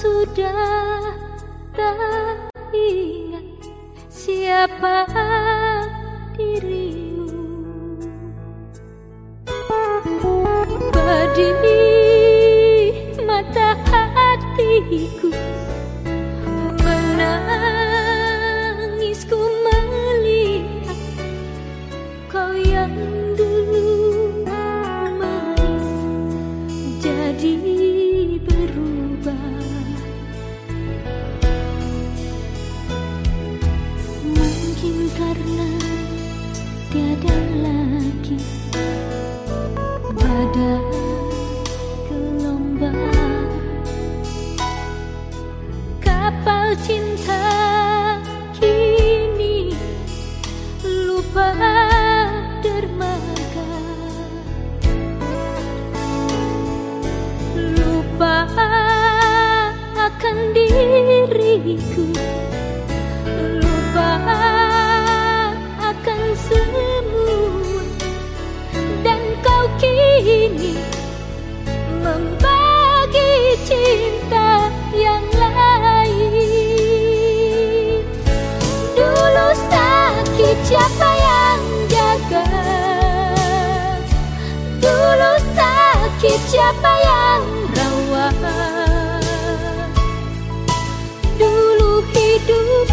sudah tak ingat siapa tiada lagi pada gelombang kapal cinta kini lupa. sakit siapa yang rawat? Dulu hidup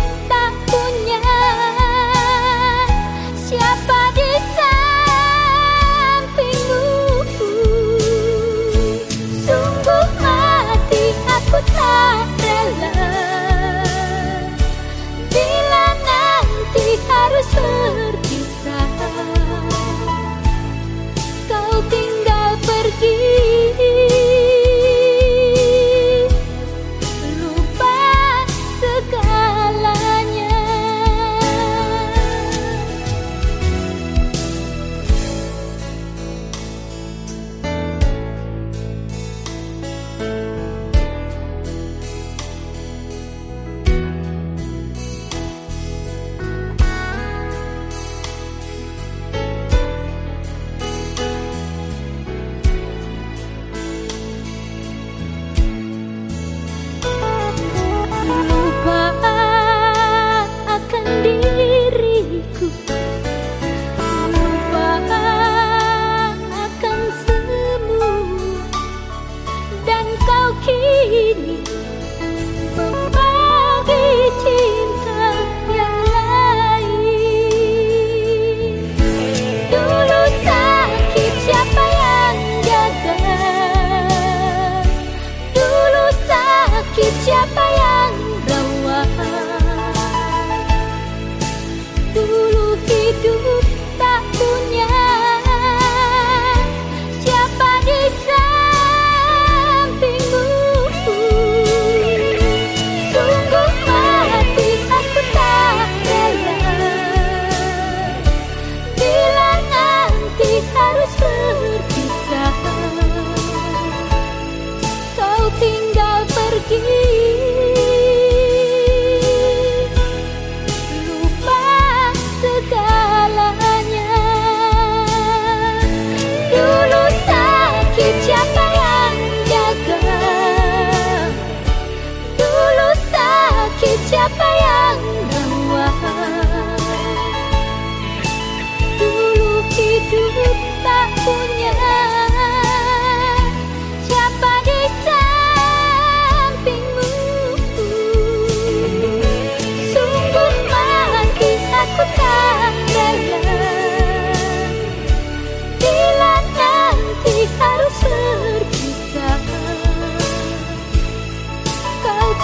dulu hidup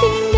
nothing